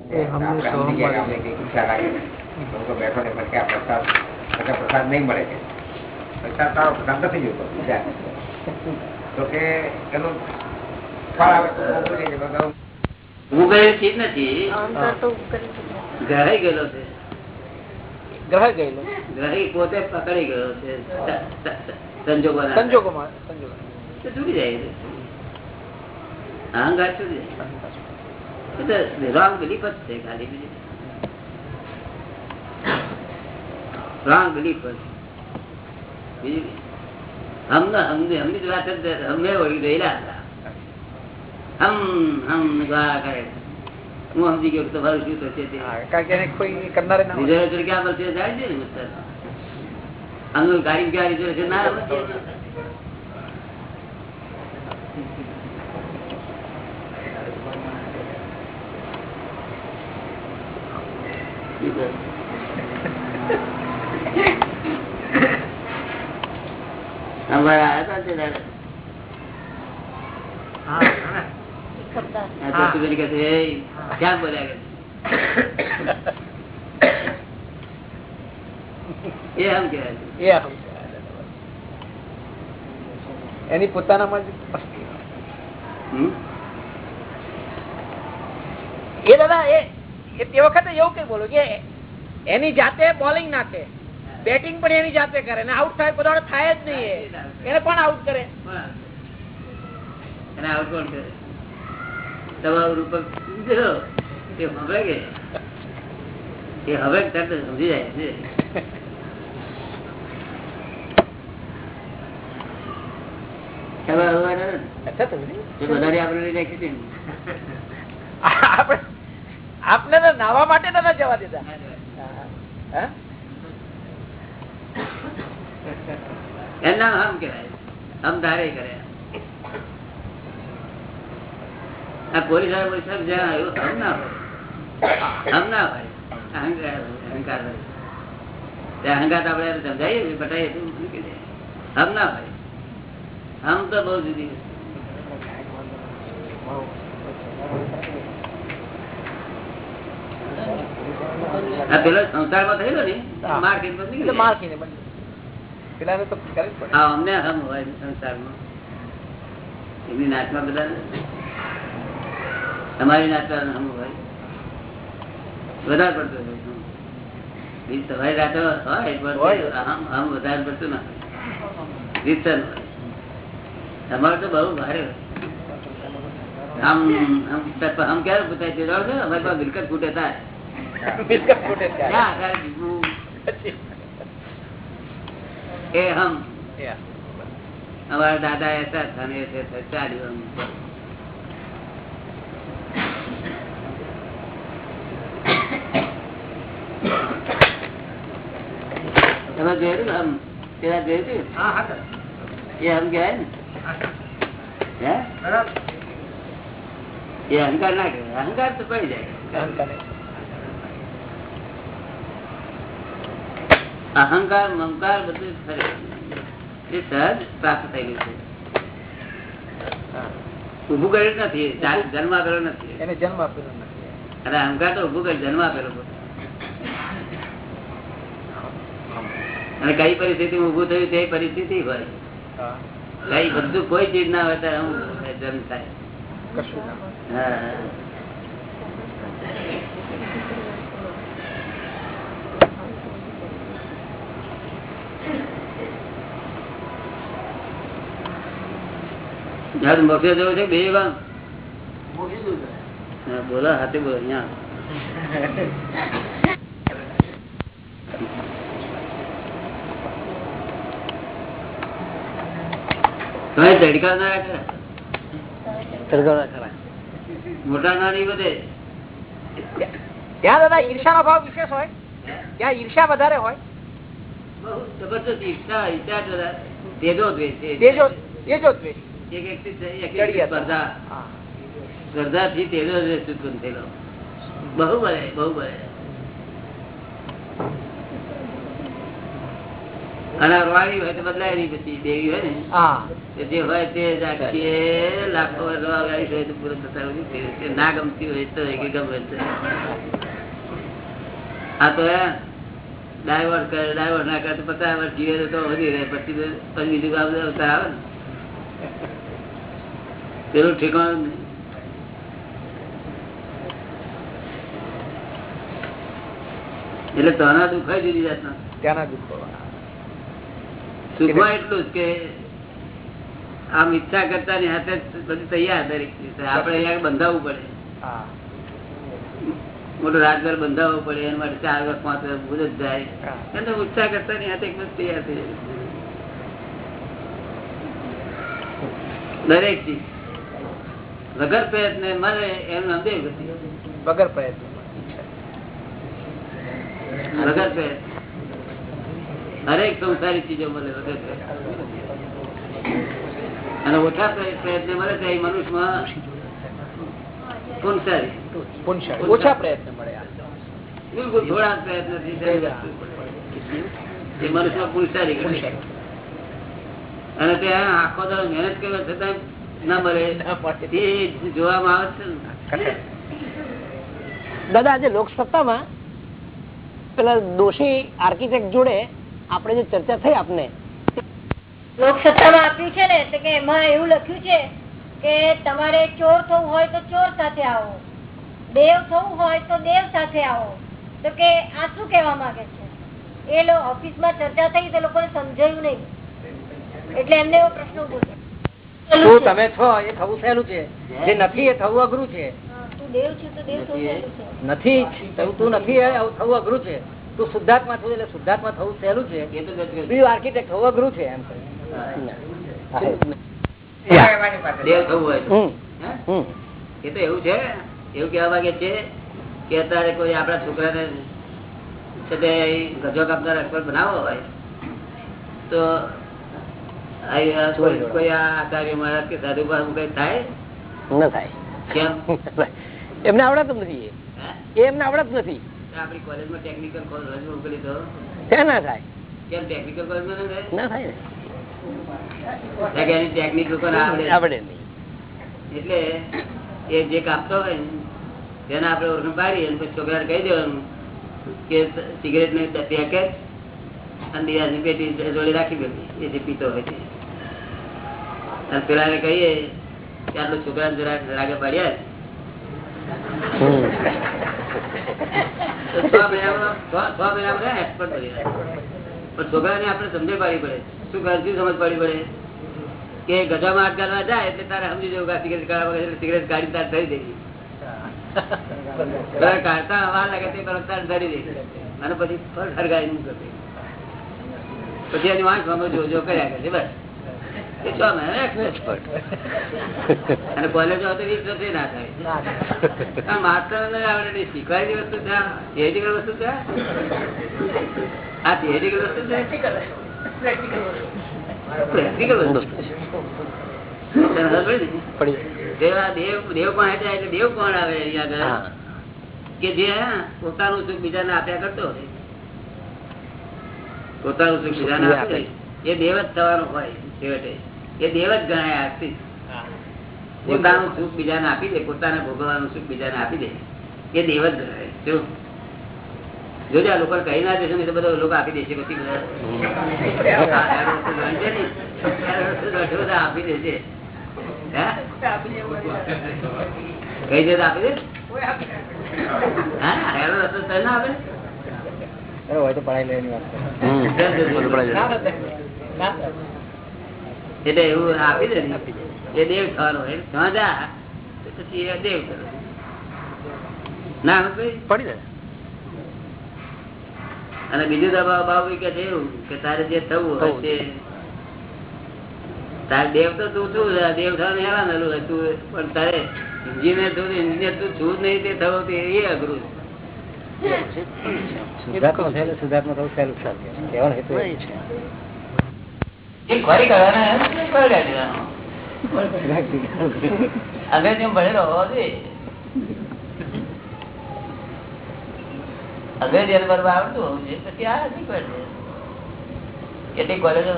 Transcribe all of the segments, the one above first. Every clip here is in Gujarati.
એ હંમેશા આપણે સમજી ગયા કે અમારે- આપણે કંઈક ઈચ્છા લાગે લોકો બેઠો ને પછી આ પ્રસાદ પછી આ પ્રસાદ નહીં મળે છે પ્રસાદ તારો પ્રસાદ નથી જોતો બીજા તો કે એનું ફળ આવે તો બહુ બોલી જાય, બધા હું ગયેલ ચીજ નથી અંતર તો કરી દીધું. ગ્રહાઈ ગયેલો છે ગ્રહ ગયેલો ગ્રહી પોતે પકડી ગયો છે સ- સ- સંજોગોના સંજોગોમાં સંજોગો તો છૂટી જાય છે. અહંકાર છૂટી જાય wrong belief જ છે ખાલી બીજી. wrong જ. હમને હમને હમની જ વાત હમને વળી ગયેલા હતા. હમ હમ ગા કરે. હું સમજી ગયો તમારું શું થશે રિઝર્વેશન ક્યાં મળશે? જાય છે ને આનું ગાડી ક્યાં રિઝર્વેશન ના મળશે અમારે આયા હતા તે દાડે. ખબરદાર. આ તો તું કહે છે, "એ, ક્યાં બોલ્યા કે એ આમ કહેવાય છે. એ આમ છે. એની પોતાનામાં જ મસ્તી હોય. હમ? એ દાદા એ એ તે વખતે એવું કઈ બોલો કે એની જાતે બોલિંગ નાખે બેટિંગ પણ એની જાતે કરે ને આઉટ થાય બધા થાય જ નહીં એને પણ આઉટ કરે. એને આઉટ કોણ કરે? તમારું રૂપક એ હવે કે? એ હવે તરત સમજી જાય છે આપણે નાવા માટે નતા જવા દીધા. હા? એનું નામ હમ કહેવાય હમ ધારે કરે આ પોલીસવાળા પોલીસવાળા જ્યાં આવ્યું હમ ના હોય હમ ના હોય અહંકાર અહંકાર હોય ત્યાં અહંકાર તો આપણે સમજાવીએ બતાવીએ તો મૂકી દે હમ ના હોય હમ તો બહુ જુદી આ પેલો સંસારમાં થયેલો ને હા. માર પેલાને તો કરવી જ પડે. આ અમને હમ હોય સંસારમાં. એમની નાચમાં બધા તમારી નાચમાં હમ હોય? વધારે પડતો હોય. તમારી નાચો હોય પણ હોય. હમ હમ વધારે પડતું ના રીતસર તમારે તો બહુ ભારે આમ ક્યારે પૂછાય છે? અમારી પાસે મિલકત ફૂટે થાય. બિસ્કટ ફૂટે ત્યારે. ક્યાં આગળ જીવવું? પછી. એ હમ Yeah. અમારા દાદા એસા હતા ને એસે હતા. ચાલ્યું આમ. તમે જોયેલું ને આમ? પેલા જોયું હતું? એ આમ કહેવાય ને હે? એ અહંકાર ના કહેવાય અહંકાર તો પડી જાય અહંકાર મમકાર બધું એ સહજ પ્રાપ્ત થયેલું છે. ઉભું કર્યું નથી. જન્મ આપેલો નથી. એને જન્મ આપેલો નથી. અને અહંકાર તો ઉભું કરી જન્મ આપેલો અને કઈ પરિસ્થિતિ ઉભું થયું તે પરિસ્થિતિ હોય. કઈ બધું કોઈ ચીજ ના હોય ત્યારે હું જન્મ થાય. હા. મોક્ષે જવું છે બે વાર? હા, બોલો હાથે બોલો અહીંયા. તમે તડકા ના રાખે. મોટા ના નહીં બધે? ત્યાં દાદા ઈર્ષાનો ભાવ વિશેષ હોય. ત્યાં ઈર્ષા વધારે હોય. બહુ જબરદસ્ત ઈર્ષા ઈચ્છા જરા તેજો દ્વેષ છે. તેજો. તેજો દ્વેષ સ્પર્ધા. ઉત્પન્ન થયેલો. બહુ બળે બહુ બળે અને અરવાળી હોય તો બદલાય નહીં પછી દેવી હોય ને? જે હોય તે લાખો રોવાળી હોય તો પૂરું થતા ના ગમતી હોય તો કે ગમે હા આ તો ડાયવર્ટ કરે ડાયવર્ટ ના કરે તો પચાસ વર્ષ જીવે તો વધી રહે. પછી પછી બીજું કામ અવતાર આવે ને. પેલું ઠેકાણું નહીં. એટલે તના દુખાય જુદી જાતના. ત્યાંના દુઃખો સુખમાં એટલું જ કે આમ ઈચ્છા કરતા ની હાથે બધી તૈયાર દરેક આપડે અહીંયા બંધાવવું પડે. હા. મોટો રાજઘર બંધાવવું પડે એના માટે ચાર વર્ષ પાંચ વર્ષ જ જાય. એટલે ઈચ્છા કરતા ની હાથે એક વસ્તુ તૈયાર થઈ જાય. દરેક ચીજ. વગર પ્રયત્ન મળે એમ નંદે વગર પ્રયત્ન વગર પ્રયત્ન. હરેક સંસારી ચીજો મળે વગર અને ઓછા પ્રયત્ન મળે તો એ મનુષ્યમાં પુનસારી ઓછા પ્રયત્ન મળે. બિલકુલ થોડા પ્રયત્ન દરેક મનુષ્યમાં પુનસારી અને ત્યાં આખો તરફ મહેનત કરવા છતાં ના મળે. એ જોવામાં આવે છે દાદા આજે લોકસત્તામાં પેલા દોષી આર્કિટેક્ટ જોડે આપણે જે ચર્ચા થઈ આપને લોકસત્તામાં આપ્યું છે ને તો કે એમાં એવું લખ્યું છે કે તમારે ચોર થવું હોય તો ચોર સાથે આવો. દેવ થવું હોય તો દેવ સાથે આવો. તો કે આ શું કહેવા માંગે છે? એ લોકો ઓફિસમાં ચર્ચા થઈ તો લોકોને સમજાયું નહીં. એટલે એમને એવો પ્રશ્ન થયો. શું તમે છો? એ થવું સહેલું છે. જે નથી એ થવું અઘરું છે. હા, તું દેવ છું તો દેવ થવું સહેલું છે. નથી તું- તું નથી થવું અઘરું છે. તું શુદ્ધાત્મા છું એટલે શુદ્ધાત્મા થવું સહેલું છે. બીજું આર્કિટેક્ટ થવું અઘરું છે એમ. દેવ થવું હોય. એ તો એવું છે. એવું કેવા માંગે છે કે અત્યારે કોઈ આપણા છોકરાને છે તે ગજો કાપનાર અક્ષર બનાવો હોય તો કોઈ કોઈ આચાર્ય મહારાજ કે સાધુ કઈ થાય? ન થાય. એમને આવડતું નથી એમને આવડત નથી. તો આપણી કોલેજમાં ટેકનિકલ કોલેજ મોકલી તો ત્યાં ના થાય? કેમ ટેકનિકલ કોલેજમાં ન થાય? ના થાય ને. એની ટેકનિક આવડે આવડે નહીં. એટલે એ જે કાપતો હોય ને તેને આપણે ઓળખ પાડી અને પછી છોકરાને કહી દેવાનું કે સિગરેટની પેકેટ અને પેટી જોડે રાખી દેવી એ જે પીતો હોય તે. અને પેલા કહીએ કે આટલું છોકરાને જરાક રાગે પડ્યા. પણ છોકરાને આપણે સમજે પાડી પડે. શું કરે સમજ પાડી પડે? કે ગજામાં હાથ ગાળવા જાય એટલે તારે સમજી જવું કે સિગરેટ કાઢવા એટલે સિગરેટ કાઢી તારે ધરી દેવી. કાઢતા વાર લાગે તે તરત તારે ધરી અને પછી ફળ હરગાઈ મૂકે. પછી એની વાંખ અમે જો જો કર્યા કરે બસ એ છ મહિના expert. અને કોલેજ તો ના થાય. માસ્ટર ને આવડે શીખવાયેલી વસ્તુ ત્યાં theoretical વસ્તુ ત્યાં આ theoretical વસ્તુ છે? પ્રેક્ટિકલ વસ્તુ. છે. તને ખબર પડી ને? પડી. દેવ દેવ દેવ કોણ એટલે એટલે દેવ કોણ આવે અહીંયા આગળ? કે જે પોતાનું સુખ બીજાને આપ્યા કરતો હોય. પોતાનું સુખ બીજાને બીજા આપે આપે. એ દેવ જ થવાનું હોય છેવટે. એ દેવ જ ગણાય આજથી પોતાનું સુખ બીજાને આપી દે પોતાને ભોગવવાનું સુખ બીજાને આપી દે. એ દેવ જ ગણાય. શું? જોજો આ લોકો કહી ના દેશે તો બધા લોકો આપી દેશે પછી બધા. આપી દેશે કઈ દે. આપી દે. હા એનો રસ્તો તને ના આપે હોય તો પડાઈ લેવાની વાત. એટલે એવું આપી દે એ દેવ થવાનો તો પછી એ દેવ થયો ના પડી જાય. અને બીજું દબાવ બાબુ કે છે એવું કે તારે જે થવું હોય તે. તારે દેવ તો તું છું દેવ થવાનું હેરાન હતું. તું પણ તારે ઇન્જિનિયર થવું ઇન્જિનિયર તું છું જ નહીં તે થવું તે એ અઘરું. શુદ્ધાત્મા થયેલું શુદ્ધાત્મા થવું સહેલું છે. કહેવાનો હેતુ એ. છે. એ ખરી કરવાના એમ નહીં કરી દેવાનો. અંગ્રેજી ભણેલો હોવો જોઈએ. અંગ્રેજી એને આવડતું હોવું જોઈએ, પછી આ શીખવાડે કેટલીક કોલેજો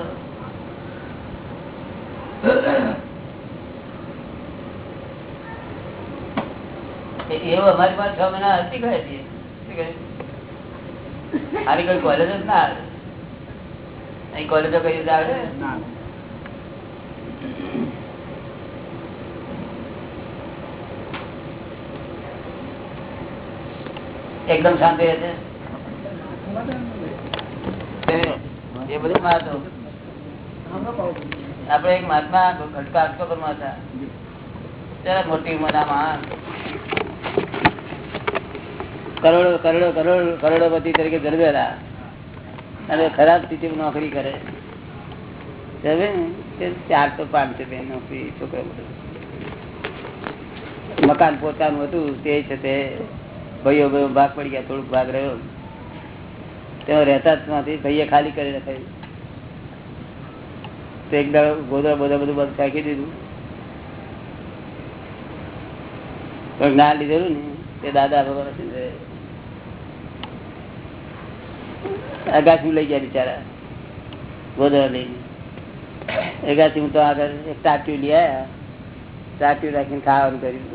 એવું અમારી પાસે છ મહિના હતી ગઈ હતી શું આની કોઈ કોલેજ જ ના આવે. અહીં કોલેજો કઈ રીતે આવે? એકદમ શાંતિ રહે છે? એ બધું મહાત્મા આપડે એક મહાત્મા ઘટકા અટકો કરવા હતા. ત્યારે મોટી ઉંમરના માણસ. કરોડો કરોડો કરોડ કરોડોપતિ તરીકે જન્મેલા અને ખરાબ સ્થિતિમાં નોકરી કરે. ચારસો પાંચસો બે નોકરી છોકરા મકાન પોતાનું હતું, તે છે તે ભાઈઓ ભાઈઓ ભાગ પડી ગયા, થોડુંક ભાગ રહ્યો. તેમાં રહેતા જ નથી, ભાઈએ ખાલી કરી રખાયું તો એક દાડો ગોદરા બોધા બધું બંધ ફેંકી દીધું. પણ ના લીધેલું ને, તે દાદા ભગવાન અગાસી લઈ ગયા બિચારા. ગોદરા લઈને અગાસી હું તો આગળ એક ટાટ્યું લઈ આવ્યા ટાટ્યું રાખીને ખાવાનું કર્યું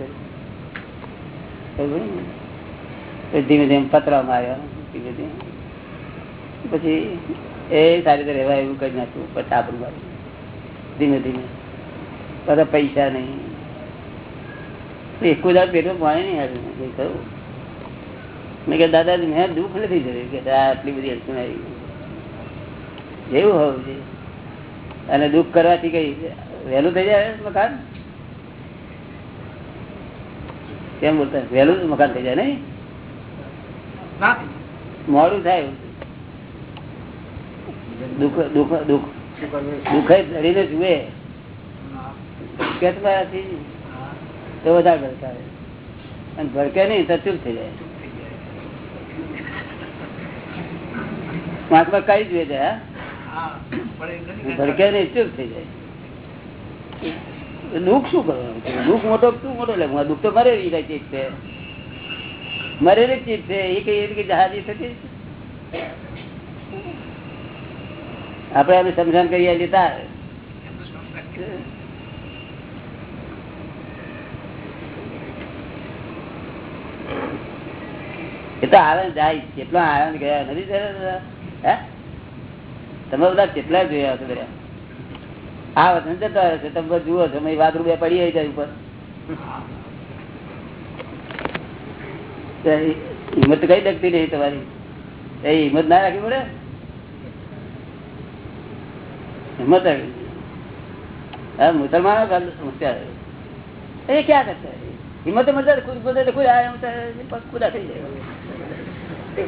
ધીમે ધીમે પતરા માર્યા ધીમે ધીમે. પછી એ સારી રીતે રહેવાય એવું કરી નાખ્યું પછી આપણું મારું ધીમે ધીમે. બધા પૈસા નહીં. એક દાડ પેટમાં પાણી નહીં આવ્યું કહ્યું મેં કે દાદાજી મેં દુઃખ નથી જોયું કે આટલી બધી અડચણ આવી જેવું હોવું જોઈએ. અને દુઃખ કરવાથી કઈ વહેલું થઈ જાય મકાન? કેમ બોલતા? વહેલું મકાન થઈ જાય નહીં? મોડું થાય. દુઃખ દુઃખ દુઃખ. દુઃખ ધરીને જુએ. કે તો વધારે ભડકાવે. અને ભડકે નહીં તો ચૂપ થઈ જાય. મહાત્મા કઈ જોઈએ છે ભડકે ને ચૂપ થઈ જાય. દુઃખ શું કરવાનું? દુઃખ મોટો શું મોટો? લે દુઃખ તો મરેલી કઈ ચીજ છે. મરેલી ચીજ છે. એ કઈ એવી જહાજી થતી આપડે અમે સમજણ કરીએ લીધા એ તો આવે જાય કેટલો આવ્યા ને ગયા નથી તમે બધા કેટલા જોયા છો આ વતન જતા હશે તમે જુઓ છો વાત રૂપિયા પડી જાય ઉપર. હિંમત કઈ દખતી નહીં તમારી? એ હિંમત ના રાખી પડે? હિંમત આવી મુસલમાનો હોશિયાર એ ક્યાં કરતા હિંમત મજા ખુદ ખુદા થઈ જાય. કઈ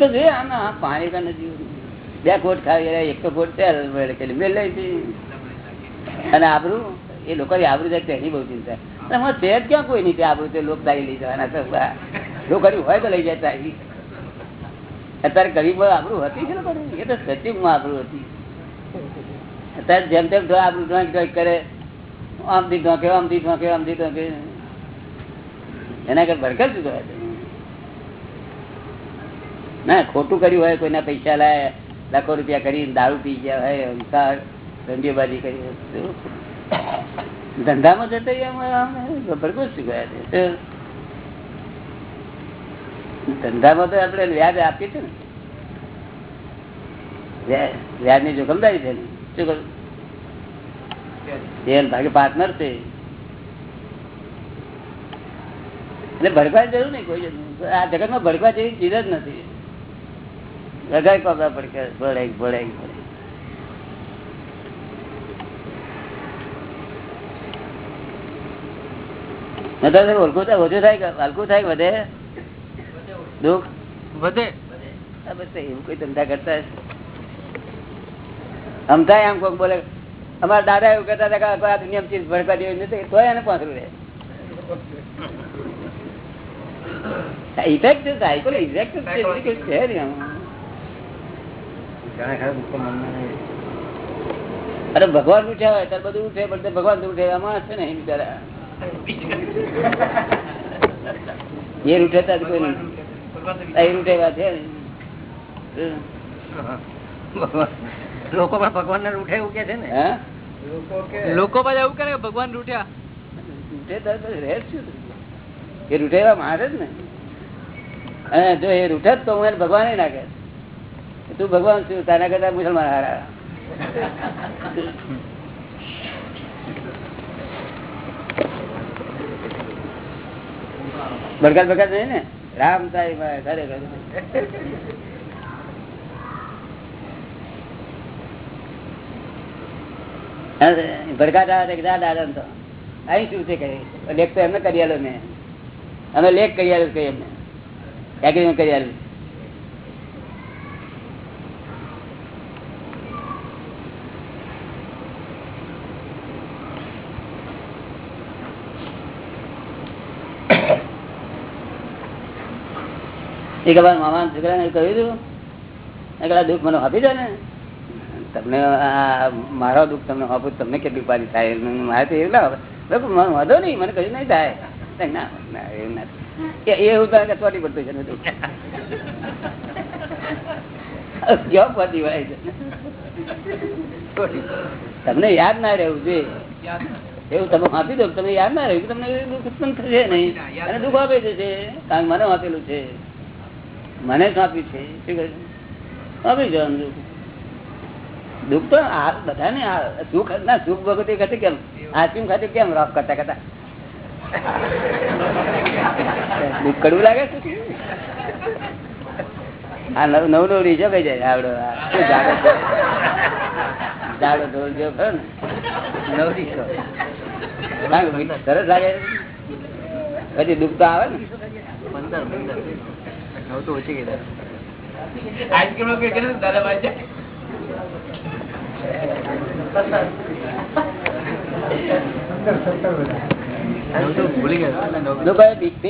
તો જોઈએ આના પાણી તો નથી બે કોટ ખાવી એક તો કોટ વળે લઈ. અને આબરું, એ લોકો આબરું જાય તેની બહુ ચિંતા. અને ક્યાં કોઈ નહીં આબરું તે લોક તારી લઈ જવાના તો હોય તો લઈ જાય તારી અત્યારે ગરીબ આબરું હતી છે ને? એ તો આબરું હતી. અત્યારે જેમ તેમ આબરું કરે. આમથી ઢોકે આમથી ઢોકે આમથી ઢોકે. એના કઈ ભરકર શું કહેવાય? ના, ખોટું કર્યું હોય, કોઈના પૈસા લાય, લાખો રૂપિયા કરી દારૂ પી ગયા હોય અંકાર ધંધેબાજી કરી ધંધામાં જતા ભરકર શું ગયા છે ધંધામાં તો આપણે વ્યાજ આપીએ છીએ ને. વ્યાજની જોખમદારી છે શું કરું? એ ભાગે પાર્ટનર છે. એટલે ભડકવાની જરૂર નહીં કોઈ આ જગતમાં ભડકવા જેવી ચીજ જ નથી. લગાઈ કોપડા ભડકે ભળાય ભળાય થાય ઓછું થાય હલકું થાય વધે? દુઃખ? વધે. આ બસ એવું કોઈ ધંધા કરતા. સમજાય આમ કોઈક બોલે અમારા દાદા એવું કહેતા હતા કે આ દુનિયામાં ચીજ ભડકા જેવી નથી તો એને પાછું રહે. ઇફેક્ટ સાયકલ ઇફેક્ટ છે. અરે ભગવાન ઉઠ્યા હોય ત્યારે બધું ઉઠે પણ ભગવાન તો ઉઠે માણસ છે ને એમ બિચારા. એ રૂઠે કોઈ નહીં. એ ઉઠે છે ને. લોકો પણ ભગવાન ને રૂઠે એવું કે છે ને? લોકો પણ એવું કરે ભગવાન રૂઠ્યા. રૂઠે તો તો રહે શું એ રૂઠે એવા મારે જ ને. અને જો એ રૂઠે તો હું એને ભગવાન નાખે કહે. તું ભગવાન છું તારા કરતા મુસલમાન હારા. બરકત બરકત નહીં ને? રામ સાહેબ ખરેખર ભડકા દાદા તો. અહીં શું છે કઈ લેખ તો કહ્યું હતું દુઃખ મને આપી દો ને. તમને મારો દુઃખ તમને આપું તમને કેટલી પારી થાય? મારે તો એવું ના વાંધો નહીં મને કશું નહીં થાય. ના ના એવું ના એ- એ એવું તો ચોટી પડતું છે ને ક્યાં પતી વળાય છે? તમને યાદ ના રહેવું જોઈએ. એવું તમે આપી દો તમને યાદ ના રહ્યું તમને દુઃખ ઉત્પન્ન થશે નહીં. અને દુઃખ આપે છે કારણ કે મને આપેલું છે. મને જ આપ્યું છે. શું કહે આપી જવાનું દુઃખ. દુઃખ તો આ બધાને આ સુખ ના સુખ વખતે એ ખાતે કેમ આઈસ્ક્રીમ ખાતે કેમ રોફ કરતા કરતા? દુઃખ કડવું લાગે હા આ નવ નવ નવ રીજો કઈ જાય આવડો જાડો ઢોલ? જો ખરો ને? નવ રીઝો. સરસ લાગે પછી દુઃખ તો આવે ને? પંદર પંદર. નવ તો ઓછી ગઈ આઈસ્ક્રીમ કે દાદા ભાઈ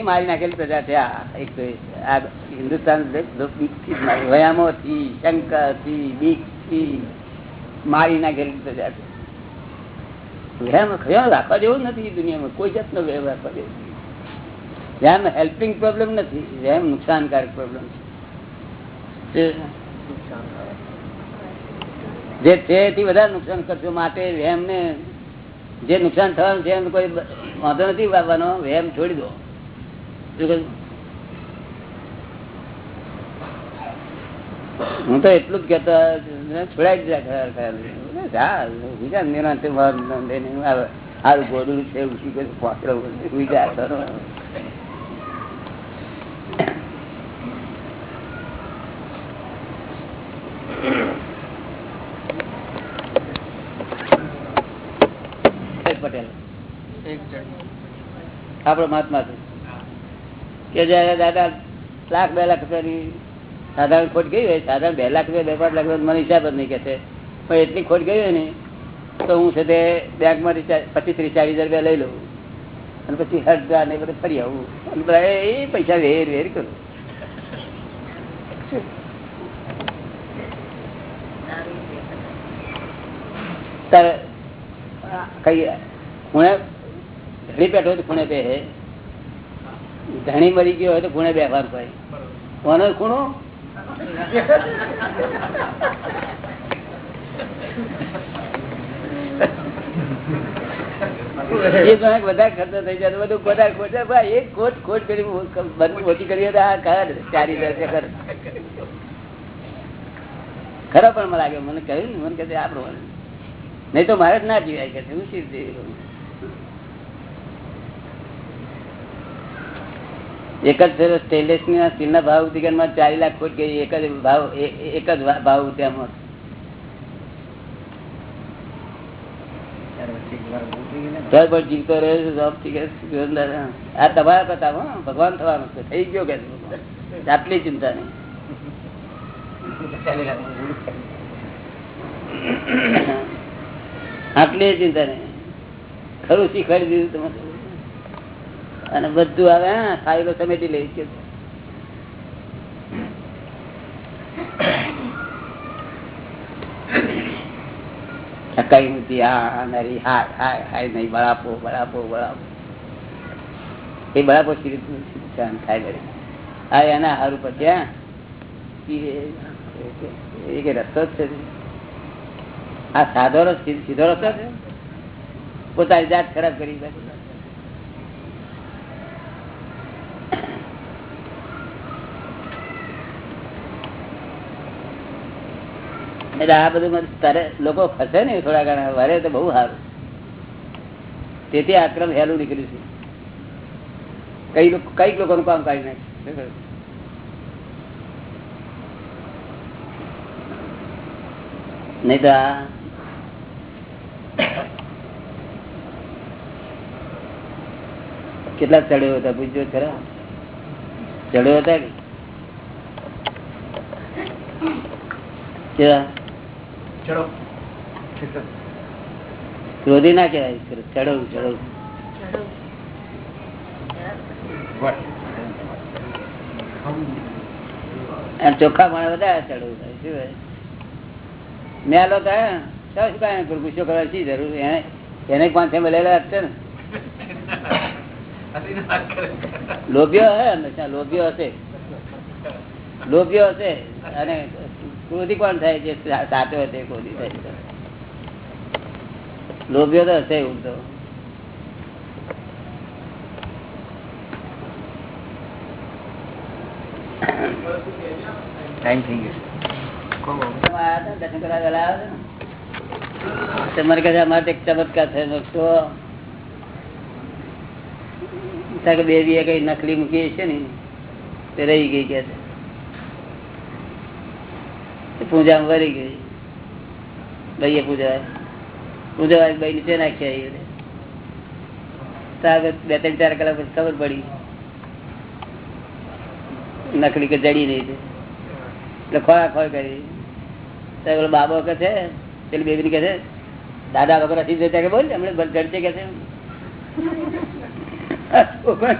મારી નાખેલી પ્રજા છે એક રાખવા જેવું નથી દુનિયામાં, કોઈ જાતનો વહેમ રાખવા જેવું. વહેમ હેલ્પિંગ પ્રોબ્લેમ નથી વહેમ નુકસાનકારક પ્રોબ્લેમ છે જે એથી વધારે નુકસાન કરશો માટે વેમ ને જે નુકસાન થવાનું છે એમ કોઈ વાંધો નથી બાબાનો વહેમ છોડી દો? હું તો એટલું જ કેતો છોડાઈ વિચાર. હારું ગોડું છે વિચાર કરો. પટેલ એક જણ આપડો મહાત્મા છે કે જયારે દાદા લાખ બે લાખ રૂપિયાની સાધારણ ખોટ ગઈ હોય, સાધારણ બે લાખ રૂપિયા, બે પાંચ લાખ રૂપિયા મને હિસાબ જ નહીં કે પણ એટલી ખોટ ગઈ હોય ને, તો હું છે તે બેંકમાં પચીસ ત્રીસ ચાલીસ હજાર રૂપિયા લઈ લઉં. અને પછી હજાર ને બધું ફરી આવું. અને બધા એ પૈસા વેર વેર કરું. તારે કઈ ખૂણે પેઠો હોય તો ખૂણે બે ધણી મરી ગયો હોય તો ખૂણે બેવાનું ભાઈ. કોનો ખૂણો? ચારી રૂપિયા ખરો પણ મને લાગે મને કહ્યું મને કહે આ પ્રમાણે. નહીં તો મારે જ ના જીવાય કે હું શી રીતે જીવું? એક જ ફેરો સ્ટેનલેસની સ્ટીલ ના ભાવ ઉદ્યોગમાં ચારી લાખ ખોટ ગઈ એક જ ભાવ એક જ ભાવ ત્યાં. આ તમારા હો, ભગવાન થવાનું છે. થઈ ગયો કે આટલી ચિંતા નહીં આટલી ચિંતા નહીં ખરું શીખવાડી દીધું તમે અને બધું આવે, હા, ફાઇલો સમેટી લઈ કે કઈ નથી હા નરી, હાય હાય હાય, નહીં, બળાપો બળાપો આ એના સારું પછી હા. કઈ રસ્તો જ છે આ સાધો રસ્તો, સીધો રસ્તો છે? પોતાની જાત ખરાબ કરી બેઠી. એટલે આ બધું તારે લોકો ફસે ને થોડા ઘણા, વરે તો બહુ સારું. તેથી આક્રમ હેલું નીકળ્યું છે. કઈ કંઈક લોકોનું કામ કાઢી નાખ્યું. નહીં તો આ કેટલા ચડ્યો હતા પૂછજો ખરા. ચડ્યો હતા કે? ક્રોધી ના કેવાય ચડવું ચડવું ચોખ્ખા મને વધારે ચડવું શું? મેલો ગુસ્સો કરવા શી જરૂર? એને એને પાંચે મળેલા હશે ને? લોભ્યો હે હંમેશા લોભ્યો હશે. લોભ્યો હશે અને ક્રોધી કોણ થાય જે સાચો હશે ક્રોધી થાય લોભ્યો તો હશે એવું તો. ટાઈમ થઈ ગયો. તમારે કદાચ અમારે એક ચમત્કાર થયો મેં બે "તો કારણ કે બેબીએ કઈ નકલી મૂકી છે ને, તે રહી ગઈ કે પૂજા વરી ગઈ. ભાઈએ પૂજા પૂજા ભાઈ નીચે નાખી બે ત્રણ ચાર કલાક પછી ખબર પડી. નકલી કે જડી નહીં એટલે ખોરાક ખોર કરી. પેલો બાબો કે છે, પેલી બેબી કે છે, દાદા વગર હતી કે બોલ એમણે જડશે કે છે?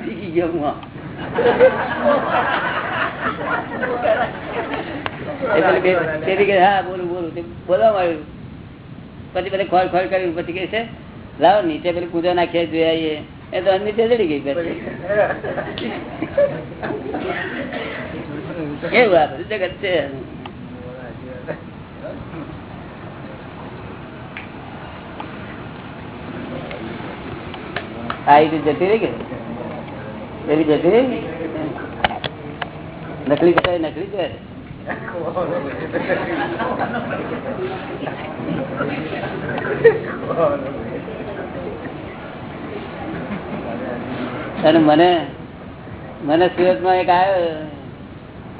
શીખી બોલું બોલું તે બોલવા પછી પેલી ખોળ ખોર કર્યું પછી કે લાવો નીચે પેલી પૂજા નાખીએ જોઈ એ તો નીચે ગઈ પછી જગત છે. આ રીતે જતી રહી કે? એવી જતી રહી? નકલી કસાય નકલી છે? અને મને મને સુરતમાં એક આવ્યો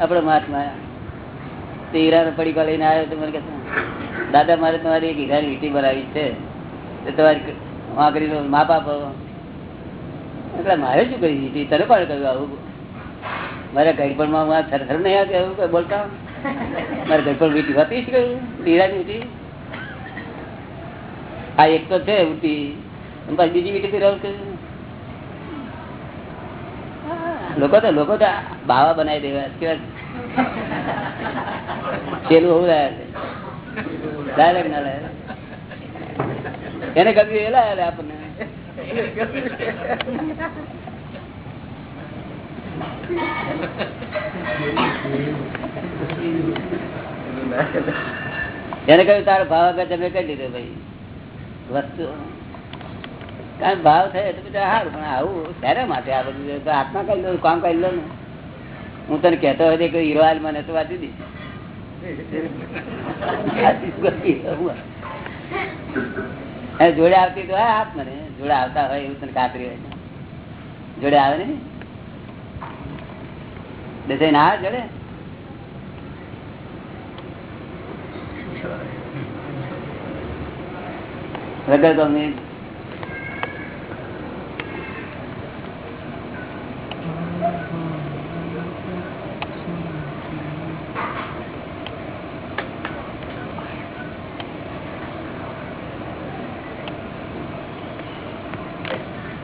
આપડે મહાત્મા. તે હીરા પડીકા લઈને આવ્યો તો મને કહે દાદા, મારે તમારી એક હીરાની વીટી બનાવી છે. તમારી વાંકરીનો માપ આપો. એટલે મારે શું કરી દીધી તને પણ કહ્યું આવું? મારા ગડપણમાં માં થરથર નહીં આવતી, આવું કઈ બોલતા? મારે ગઢપણ વીટી હતી જ કહ્યું? હીરાની વીટી? આ એક તો છે ઉઠી પાછી બીજી થી રહું કહ્યું લોકો તો લોકો તો બાવા બનાવી દેવા, કેવા છેલ્લું હોવું ડાયરેક્ટ ના લાયા? એને ગમ્યું એ લાયા આપણને. એને કહ્યું તારો ભાવ આગળ તમે કહી દીધો ભાઈ વસ્તુ. કારણ ભાવ થાય તો બધા સારું પણ આવું ત્યારે માટે આ બધું? આત્મા કરી લો કામ કરી લો ને. હું તને કહેતો હતી કે હીરો હાલ મને તો વાંચી દી જોડે આવતી તો હા આપ મને. જોડે આવતા હોય એવું તને ખાતરી હોય? જોડે આવે ને? દસે ના આવે જોડે? વગર તો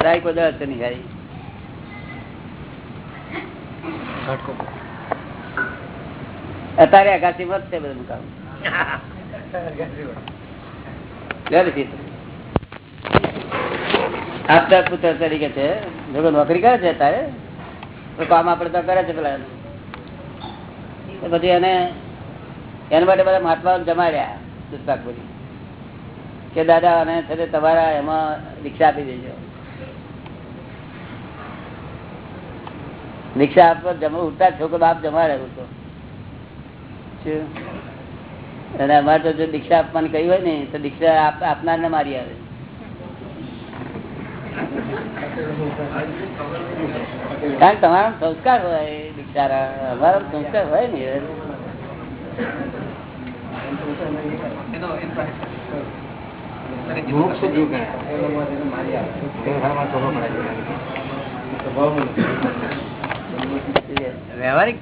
અમે ટ્રાય કોઈ નિહારી અત્યારે અગાસી વધશે બધું કામ. આપતા પુત્ર તરીકે છે. નોકરી કરે છે તારે? તો કામ આપડે તો કરે છે પેલા. પછી એને એના માટે બધા મહાત્મા જમાડ્યા દુષ્પાકપુરી કે દાદા અને તમારા એમાં રિક્ષા આપી દેજો. દીક્ષા આપવા જમ ઉઠતા છોકરો બાપ જમા રહ્યો હતો અને અમારે તો જો દીક્ષા આપવાની કહી હોય ને તો દીક્ષા આપનાર ને મારી આવે. કારણ તમારો સંસ્કાર હોય બિચારા અમારો સંસ્કાર હોય ને. મોક્ષ મળે છે. વ્યવહારિક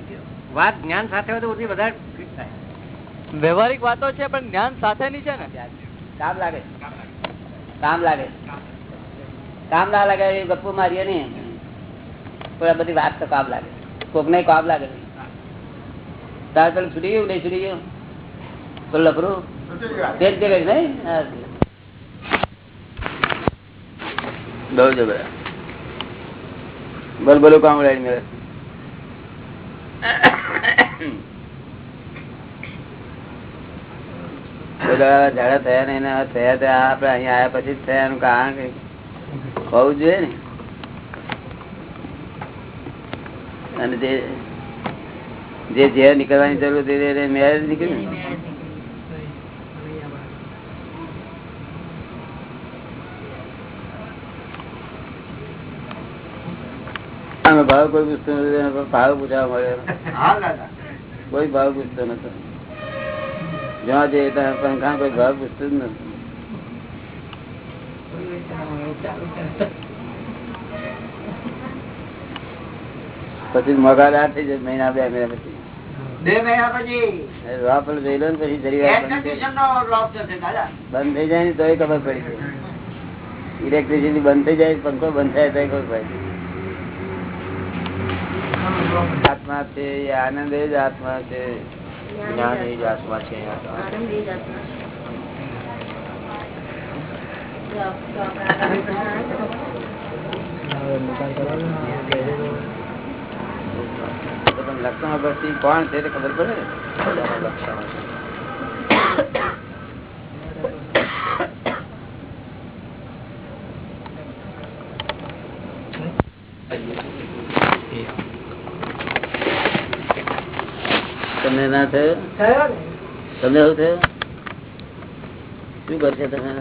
વાત જ્ઞાન સાથે હોય તો સૌથી વધારે વ્યવહારિક વાતો છે પણ જ્ઞાન સાથેની છે ને? કામ લાગે. કામ લાગે. કામ ના લાગે એ ગપ્પુ મારીએ નહીં. પણ આ બધી વાત તો કામ લાગે. કોક ને કામ લાગે તાર પેલું છૂટી ગયું નહીં છૂટી ગયું? પેલું લફરું? તે જ જગ્યાએ નહીં. બહુ જબર બલ બલું કામ લાગે ઝાડા થયા ને એના થયા થયા આપડે અહીંયા આવ્યા પછી જ થયા એનું કારણ કઈ? હોવું જોઈએ ને. અને જે જે ઝેર નીકળવાની જરૂર મેરેજ નીકળી ને આનો ભાવ કોઈ પૂછતો નથી ભાવ પૂછવા મળે. કોઈ ભાવ પૂછતો નતો જ્યાં જઈએ ત્યાં પંખા કોઈ ભાવ પૂછતું જ નથી. પછી મગાદાર થઈ જાય મહિના બે મહિના પછી. બે મહિના પછી? વાપર જોઈ લો ને પછી બંધ થઈ- જાય. ને તોય ખબર પડી ઇલેક્ટ્રિસિટી બંધ થઈ જાય પંખો બંધ થાય તો ખબર પડી આત્મા છે આનંદ એ જ આત્મા છે જ્ઞાન એ જ આત્મા છે. લક્ષણ કોણ છે ખબર પડે? લક્ષણો છે. તમને ના થયું? તમને એવું થયું? શું કરશે તમે?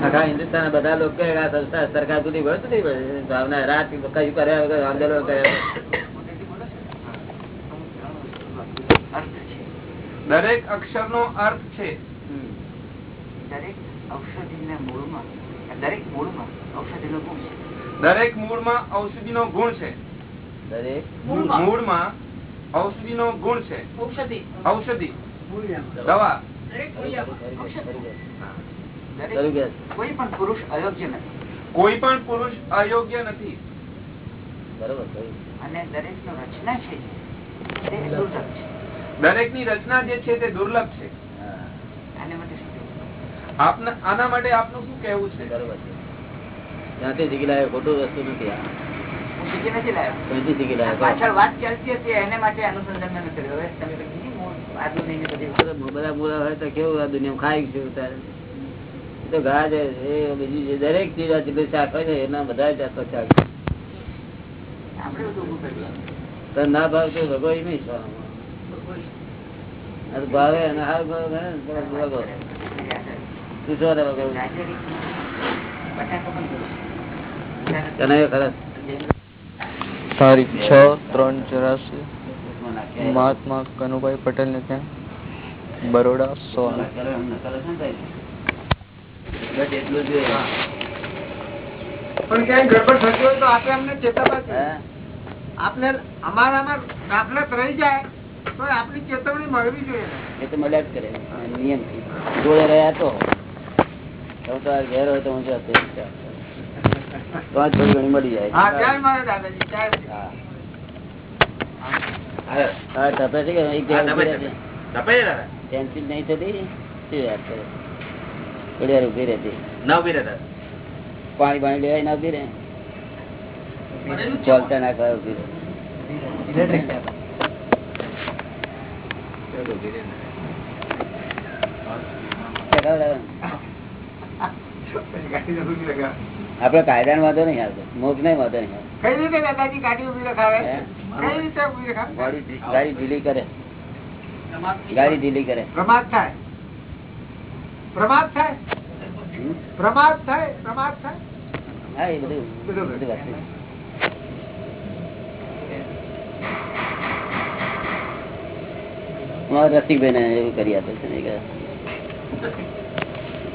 આખા હિન્દુસ્તાન બધા લોકો સરકાર સુધી ભરતું ભાવના રાત કર્યા વગર આંદોલન કર્યા દરેક અક્ષર નો અર્થ છે. દરેક ઔષધિના મૂળમાં દરેક મૂળમાં ઔષધિનો ગુણ છે. દરેક મૂળમાં ઔષધિનો ગુણ છે. દરેક મૂળમાં? ઔષધિનો ગુણ છે. ઔષધિ. ઔષધિ. દવા? કોઈ પણ પુરુષ અયોગ્ય નથી. કોઈ પણ પુરુષ અયોગ્ય નથી. બરોબર અને દરેક રચના છે દુર્લભ છે. દરેકની રચના જે છે તે દુર્લભ છે હા, આને માટે શું કહેવું? આપના આના માટે આપનું શું કહેવું છે? બરોબર છે. ત્યાંથી શીખી લાવ્યો ખોટું વસ્તુ નથી આ. શીખી નથી લાવ્યો ત્યાંથી શીખી લાવે પાછળ વાત ચાલતી હતી એને માટે અનુસંધાન મેં કર્યું હવે તમે કંઈ કીધી મૂળ આદુની ને બધી. બધા મૂળા હોય તો કેવું આ દુનિયા ખાઈ છે તારે તો ઘા છે એ બીજી જે દરેક ચીજ આ શાક હોય છે એના બધા જાતો કર્યું તો ના ભાવ તો ભગો એ નહીં ભાવે અને હાર ભાવ ભગો. તને એ તારીખ છ ત્રણ ચોરાસી. મહાત્મા કનુભાઈ પટેલ ને ત્યાં. બરોડા જોઈએ. પણ ક્યાંય ગડબડ થતી હોય તો આપણે અમને ચેતવવા હે? આપને અમારામાં ગાફલત રહી જાય તો આપણી ચેતવણી મળવી જોઈએ. એ તો મળ્યા જ કરે. નિયમ જોડે રહ્યા તો. હું તો આ ઘેર હોય તો હું જતો જ છું. તો આ થોડી ઘણી મળી જાય. હા ત્યારે મારે દાદાજી ત્યારે હા. હા, તપે છે કે એક જગ્યાએ ઊભી રહેતી? ટેન્શન નહીં થતી? શું વાત કરે? થોડી વાર ઊભી રહેતી? પાણી પાણી લેવાય ના ઊભી રે ચાલતા નાખવા ઊભી રે આપડે કાયદા વાંધો નહીં આવતો મોગ નહીં વાંધો નહીં કઈ રીતે દાદાજી ગાડી ઊભી રખાવે? કઈ રીતે ઊભી રખાવે? ગાડી ઢીલી કરે. ગાડી ઢીલી કરે. પ્રમાદ થાય. પ્રમાદ થાય? પ્રમાદ થાય પ્રમાદ થાય. હા એ બધું બધું વાત રસિકભાઈ ને એવું કરી આપે છે ને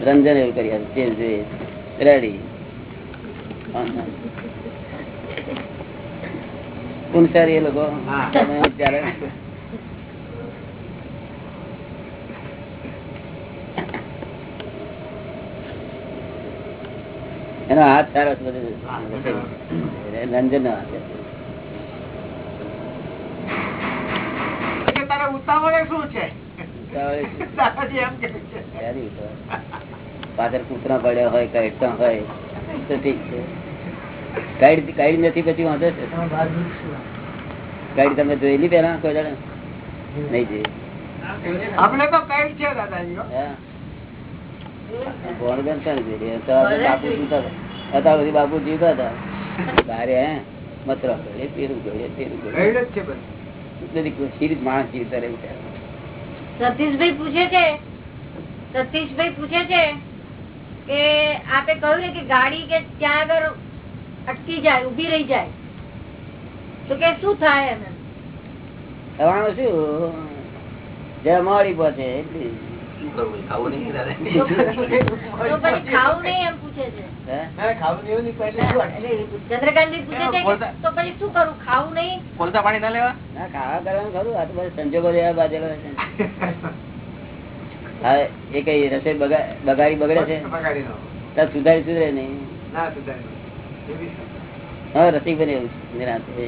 રંજન એવું કરી આપે જોઈએ. રેડી. એ લોકો. એનો હાથ સારો છે રંજન નો હાથ. એટલે ઉતાવળે શું છે? પાછળ કૂતરા પડ્યા હોય કાઢતા હોય તો ઠીક છે. કાઢી નથી પછી વાંધો છે? ગાડી તમે જોયેલી પેલા કોઈ દાડે નહીં જોઈ. તો છે દાદાજી બાપુ જીવતા હતા. બારે હે. મથુરા ગળે, પેલું ગળે, પેલું ગળે. કઈ જ છે સિરીજ માણસ જીવતા રહ્યું સતીશભાઈ પૂછે છે, સતીશભાઈ પૂછે છે કે આપે કહ્યું ને કે ગાડી કે ત્યાં આગળ અટકી જાય ઊભી રહી જાય. તો કે શું થાય એમ? થવાનું શું? જ્યાં મારી પહોંચે, એટલી તો કરવું ખાવું નહીં એમ પૂછે છે. હે? ચંદ્રકાંત પૂછે. છે તો પછી શું કરું? ખાવું નહીં? ના ખાવા કરવાનું ખરું. આ તો બધા સંજોગો લેવા બાજેલો છે. હા એ કઈ રસોઈ બગાડી બગડે છે? નો. સુધારી સુધરે નહીં. ના સુધારી નો. એવી છે. હા રસિક બને એવું છે. નિરાંત. એ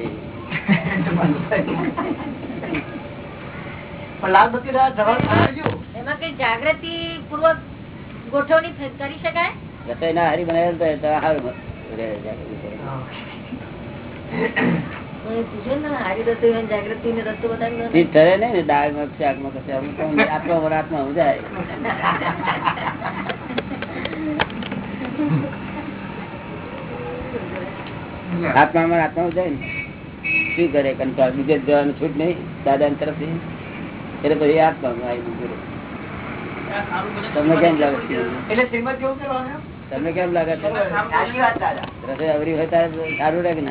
એમાં કઈ જાગૃતિ પૂર્વક ગોઠવણી કરી શકાય? રસોઈ ના હારી બનાવેલ તો ને ને. ને ને આત્મા આત્મા સમજાય ને. શું કરે? કંટાળ. બીજે જવાનું છૂટ નહીં. દાદા તરફથી. એટલે પછી આત્મા આવી ગયું. તમને કેમ લાગે એટલે શ્રીમદ કેવું કરવાનું તમને કેમ લાગે છે? સાચી વાત રસોઈ હોય સારું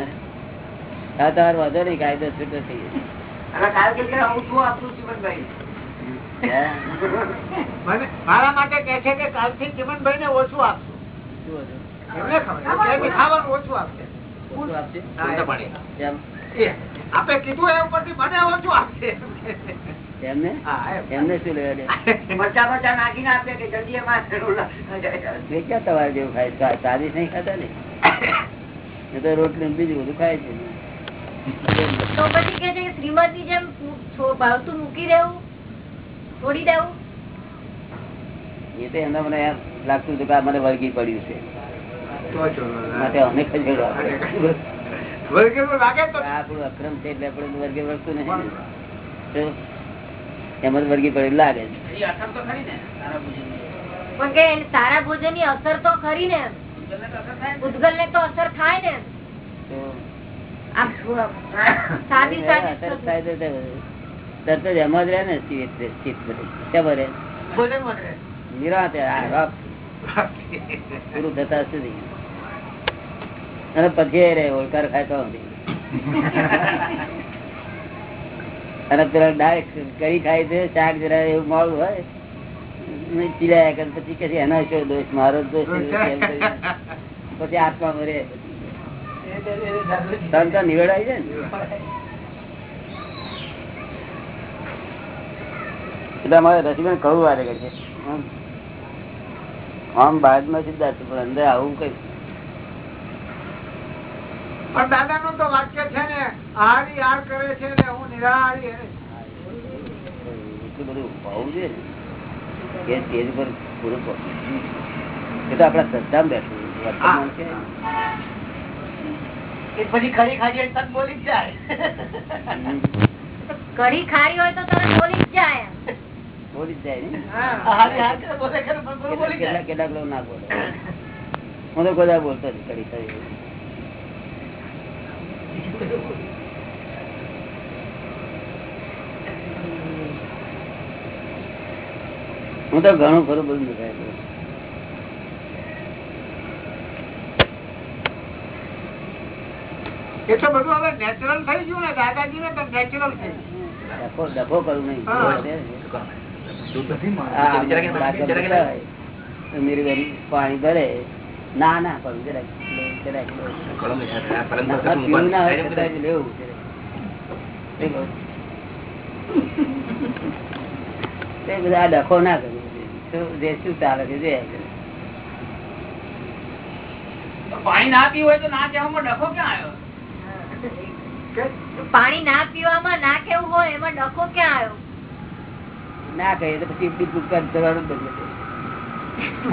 હા તમારે વાંધો નહીં કાયદો છૂટો થઈ ગયો. મારા માટે કે છે કે કાલથી ચિમનભાઈ ને ઓછું આપશું. એમને ખબર ખાવાનું. ઓછું આપશે. શું આપશે? એ. આપે કીધું એ ઉપરથી મને ઓછું આપશે. એમને? એમને શું લેવા દે? મરચા બરચા નાખીને આપે કે જલ્દી એમાં રોલા ન જાય. એ ક્યાં તમારે જેવું ખાય? સાદી નહીં ખાતા ને? એ તો રોટલી બીજું બધું ખાય છે. તો પછી કે છે શ્રીમદની જેમ ભાવતું મૂકી દેવું છોડી દેવું? એ તો એમને મને લાગતું હતું કે મને વળગી પડ્યું છે. માટે અમે ખસેડો વળગેલું લાગે તો. આ આપણું અક્રમ છે એટલે આપણે વર્ગે વળતું નહીં એમ જ વળગી પડેલું લાગે છે. પણ કે સારા ભોજનની અસર તો ખરી ને. ઉદગલ ને. તો અસર થાય ને. તરત જ એમ જ રહે ચિત્ત બધું. નિરાંતે પૂરું થતા સુધી. અને પછી રહે ઓળકાર ખાય તો સુધી. અને પેલા ડાયરેક્ટ કરી ખાય છે, શાક જરા એવું મોડું હોય ચીલાયા કરે, પછી કે એનો શું દોષ? મારો દોષ પછી આત્મા મરે. તન તો નિવેડાઈ જાય ને. એટલે અમારે રસીબેન કહું વારે કે છે. આમ બાદમાં સિદ્ધાર્થ પણ અંદર આવું કઈ પણ દાદા નું તો વાક્ય છે ને હારી હાર કરે છે ને હું નિરાહારી બધું. કઢી ખારી હોય તો તરત બોલી જ જાય. બોલી જ જાય. કેટલાક લોકો ના? બોલે હું તો કોઈ બોલતો કરી હું તો ઘણું ખરું બધું દેખાય છે. એ તો બધું હવે નેચરલ થઈ ગયું ને દાદાજી ને નેચરલ થઈ ડખો ડખો કરું નહીં. પાણી ભરે. ના ના કરું જરાક. પાણી ના પીવામાં ના કેવું હોય, એમાં ડખો ક્યાં આવ્યો? ના કહીએ તો પછી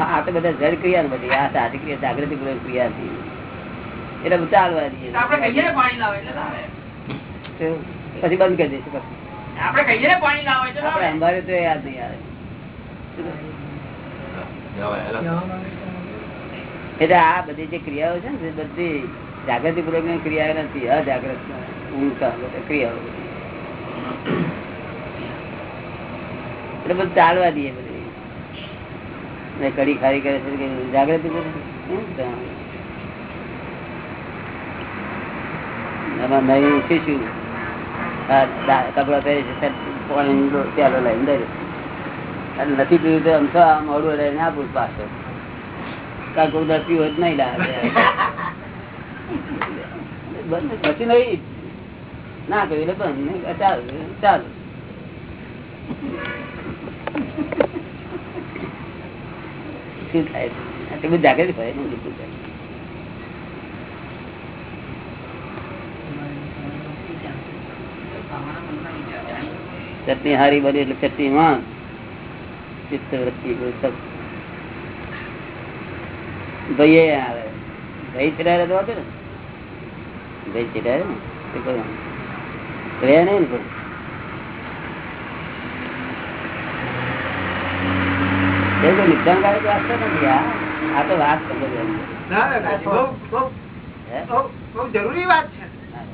આ તો બધા જળ ક્રિયા બધી, આ સાધી ક્રિયા, જાગૃતિ પૂર્વક ક્રિયા હતી એટલે ચાલવા દઈએ. પછી બંધ કરી દઈશું પછી. આપણે કહીએ ને પાણી લાવે એટલે અંબારે તો યાદ નહીં આવે. એટલે આ બધી જે ક્રિયાઓ છે ને બધી જાગૃતિ પૂર્વકની ક્રિયાઓ નથી અજાગ્રત ઊંઘતા ક્રિયાઓ એટલે બધું ચાલવા દઈએ બધી. કડી ખારી કરે છે જાગૃતિ પૂર્વક ઊંઘતા. એમાં નહીં ઉઠીશું કપડા પહેરી છે પાણી લઈને દઈ અને નથી પીવું તો આમ તો આમ મોડું લઈને આપું પાછો. કાંક ઉદર પીવો જ નહીં લાગે. બંધ પછી નહીં. ના કહ્યું એટલે બંધ ચાલુ ચાલુ. શું થાય? છે? જાગે જ ને બિલકુલ થાય. ચટણી હારી બની એટલે ચટણી માં ચિત્તવૃત્તિ ભાઈ આવે. ભાઈ ચડાવે તો વાંધો ને. ભાઈ ચડાવે ને? તે કરવાનું રહ્યા નહીં. ને એ નુકસાનકારક વાત નથી આ તો વાત બહુ જરૂરી વાત છે બધી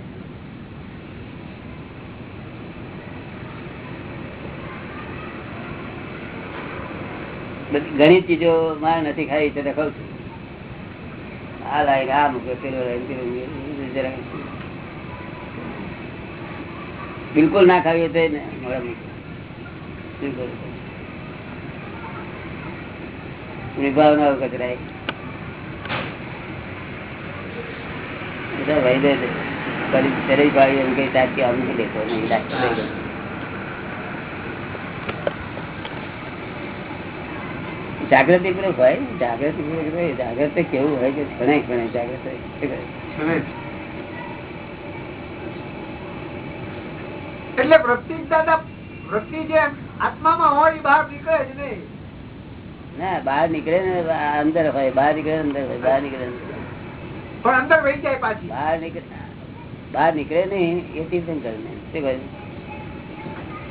ઘણી ચીજો મારે નથી ખાઈ તો ખાઉં છું આ લાઈન આ મૂકે પેલો. બિલકુલ ના ખાવી તો ને મૂકે વિભાવના કચરાય બધા ભાઈ દે. કરી ભાઈ એમ કઈ તાકી આમ લેતો નહીં ડાક્ટર લઈ ગયો. જાગૃતિ પૂર્વક હોય જાગૃતિ પૂર્વક હોય જાગૃતિ કેવું હોય કે ક્ષણે ક્ષણે જાગૃત હોય એટલે વૃત્તિ દાદા વૃત્તિ જે આત્મામાં હોય બહાર નીકળે જ નહીં. ના બહાર નીકળે ને અંદર હોય બહાર નીકળે અંદર હોય બહાર નીકળે. પણ અંદર વહી જાય પાછી. બહાર નીકળે બહાર નીકળે નહીં એ તીર્થંકર ને શું કહે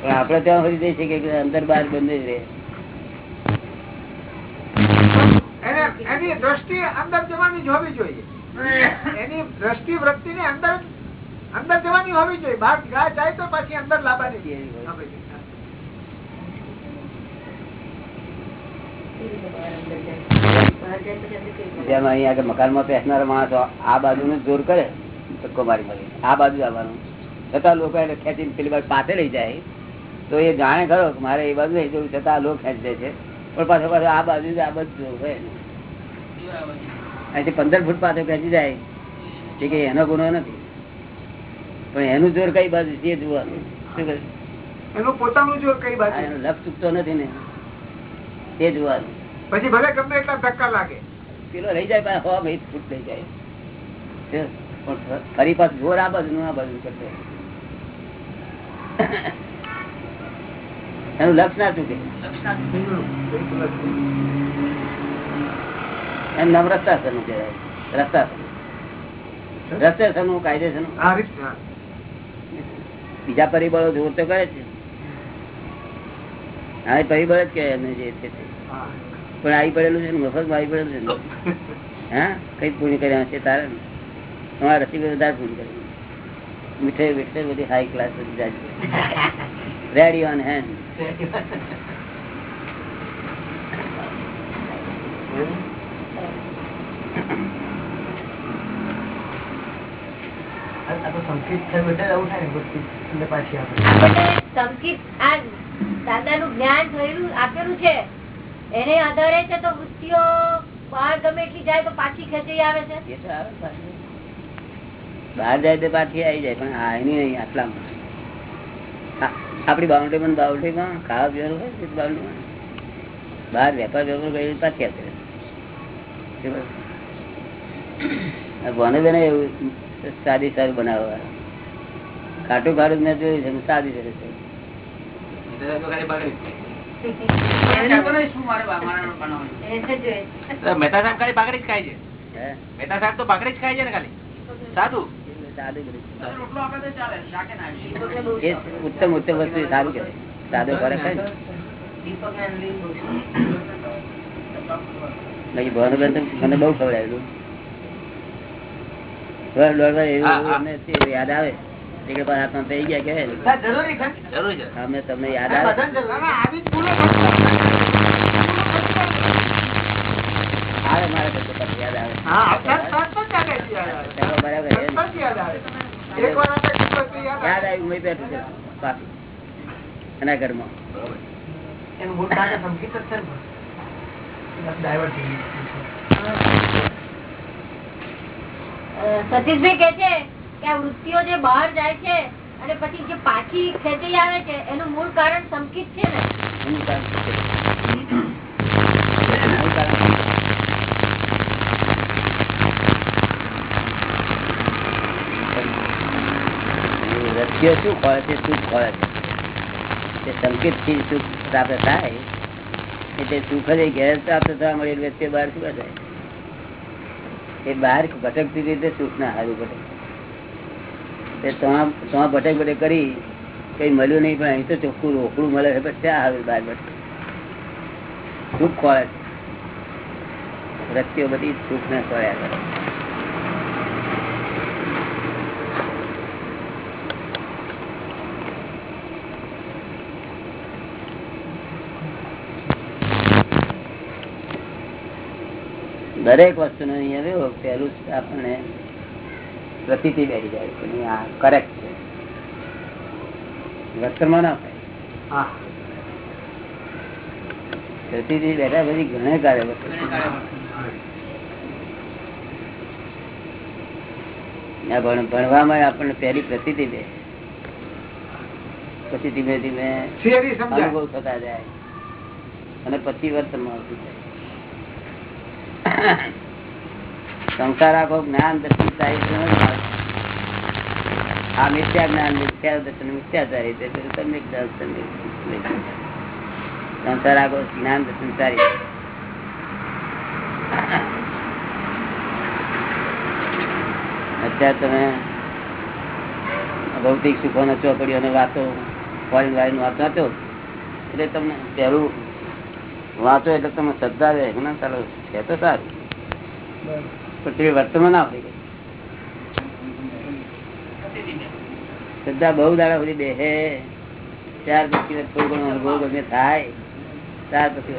પણ આપડે ત્યાં ફરી જઈ છીએ કે અંદર બહાર બંધ જ રહે. એને દ્રષ્ટિ અંદર જવાની જ હોવી જોઈએ. એની દ્રષ્ટિ વૃત્તિ ને અંદર અંદર જવાની હોવી જોઈએ. બહાર ગાય જાય તો પછી અંદર લાવવાની. જેમ અહીં આગળ મકાનમાં બેસનારા માણસો આ બાજુ ને જોર કરે ધક્કો મારી મળી આ બાજુ આવવાનું. છતાં લોકો એને ખેંચીને પેલી બાજુ પાસે લઈ જાય. તો એ જાણે ખરો મારે એ બાજુ લઈ જવું છતાં લોકો ખેંચી જાય છે. પણ પાછો પાછો આ બાજુ આ બાજુ જોવું. અહીંથી પંદર ફૂટ પાછો ખેંચી જાય. તે કઈ એનો ગુનો નથી. પણ એનું જોર કઈ બાજુ? છે જોવાનું. એનું પોતાનું જોર કઈ બાજુ? લપ ચૂકતો નથી ને. તે જોવાનું. પછી ભલે ગમે એટલા ધક્કા લાગે. પેલો રહી જાય પણ હવા ભાઈ ફૂટ થઈ જાય. પણ ફરી પાછું જોર આ બાજુ આ બાજુ કરતો એનું લક્ષ ના ચૂકે. એમ નામ રસ્તાસરનું કહેવાય. રસ્તાસર રસ્તાસરનું કાયદેસરનું. બીજા પરિબળો જોર તો કરે છે. પરિબળ જ કહેવાય એમને જે છે પણ આવી પડેલું છે ને મફત આવી પડેલું છે હા? કઈ પૂરી કર્યા છે તારે? તમારા રસીભાઈ વધારે પુણ્ય કર્યું મીઠાઈ મીઠાઈ બધી હાઈ ક્લાસ બધી જાય રેડી ઓન હેન્ડ દાદાનું જ્ઞાન થયેલું આપેલું છે. એને આધારે છે તો વૃત્તિઓ બહાર ગમે એટલી જાય તો પાછી ખેંચી આવે છે. બહાર જાય તો પાછી આવી જાય પણ આ એની નહીં આટલામાં. આપડી આપણી બાઉન્ડ્રી પણ બાઉન્ડ્રી માં ખાવા પીવાનું હોય બાઉન્ડ્રી માં. બહાર વેપાર વેપાર પાછી આપે કે બસ. આ ભણે બેને એવું સાદી સારું બનાવવા. કાટું કાઢું મેં જોયું છે સાદી કરે છે મહેતા સાહેબ ખાલી ભાખરી જ ખાય છે. મહેતા સાહેબ તો ભાખરી જ ખાય છે ને ખાલી. સાદું. સાદું કરે છે. રોટલો આપે તો ચાલે શાકે ના આવે. એ ઉત્તમ ઉત્તમ વસ્તુ સારું કહેવાય. સાદો ખોરાક બાકી ભાનુબેન મને બહુ ખવડાવેલું દર દોઢ એવું હા, હા. અમને તે યાદ આવે. થઈ ગયા કે જરૂરી તમને યાદ આવે. આવે મારે બધું યાદ આવે. ચાલો બરાબર યાદ આવ્યું મેં બેઠું છે. પાછું એના ઘરમાં. અ, સતીશભાઈ કે છે કે આ વૃત્તિઓ જે બહાર જાય છે અને પછી જે પાછી ખેંચી આવે છે, એનું મૂળ કારણ સંકિત છે ને? શું? રસ્યો શું ફળ છે? સુખ ફળ છે? સંકેતથી સુખ પ્રાપ્ત થાય, એટલે સુખ જ ઘેર પ્રાપ્ત થવા મળે વ્યક્તિ બહાર શું થાય એ બહાર ભટકતી રીતે સુખ ના હારું ભટક તે તમામ તમામ ભટક ભટક કરી, કઈ મળ્યું નહીં, પણ અહીં તો ચોખ્ખું રોકડું મળે છે પછી ત્યાં આવે બહાર ભટક? સુખ ખોળે. રસ્તીઓ બધી સુખ ને ખોળ્યા કરે. દરેક વસ્તુ નો અહીંયા રહ્યો પહેલું આપણને પ્રતિથી બેસી જાય છે આ કરેક્ટ છે. વર્તનમાં ના થાય પ્રતિથી બેઠા પછી ઘણે કાર્ય ભણવામાં આપણને પહેલી પ્રતિતિ બે. પછી ધીમે ધીમે અનુભવ થતા જાય. અને પછી વર્તનમાં આવતું જાય. સંસાર આખો જ્ઞાન, દર્શન, સાહિત્ય. આ મિથ્યા જ્ઞાન, મિથ્યા દર્શન મિથ્યાચારી તે તમે દર્શન સંસાર આખો જ્ઞાન, દર્શન સારી અત્યારે તમે ભૌતિક સુખો નો ચોપડીઓ વાતો ફોરેન વાત વાંચો એટલે તમને પહેલું વાંચો એટલે તમે શ્રદ્ધા રહે ના ચાલો છે તો સારું. પણ તે વર્તમાં ના હોય શ્રદ્ધા બહુ દાડા સુધી બેહે ત્યાર પછી થોડું ઘણો અનુભવ ગમે થાય. ત્યાર પછી.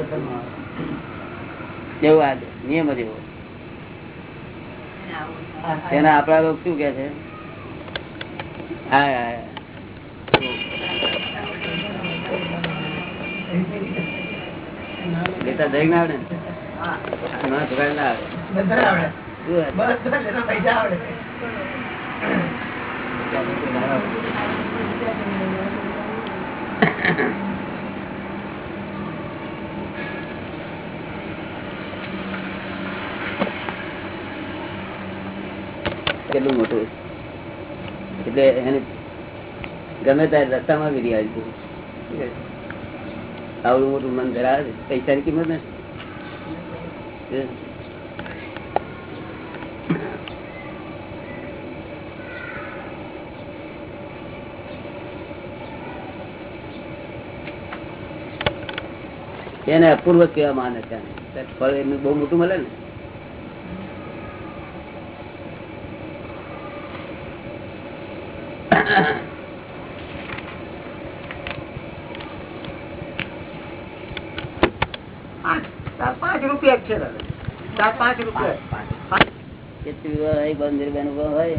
જેવું આ નિયમ જ એવો. તેના આપણા લોકો શું કે છે? હા, હા. લેતા દરેક ના આવડે ને? ના, ના આવડે. કેટલું મોટું? એટલે એને ગમે ત્યારે રસ્તામાં બી રિયાજ આવડું મોટું મન ધરાવે પૈસાની કિંમત એને અપૂર્વ કેવા માને છે ફળ એમનું બહુ મોટું મળે ને? Yeah. રૂપિયા છે. ચાર પાંચ રૂપિયા હોય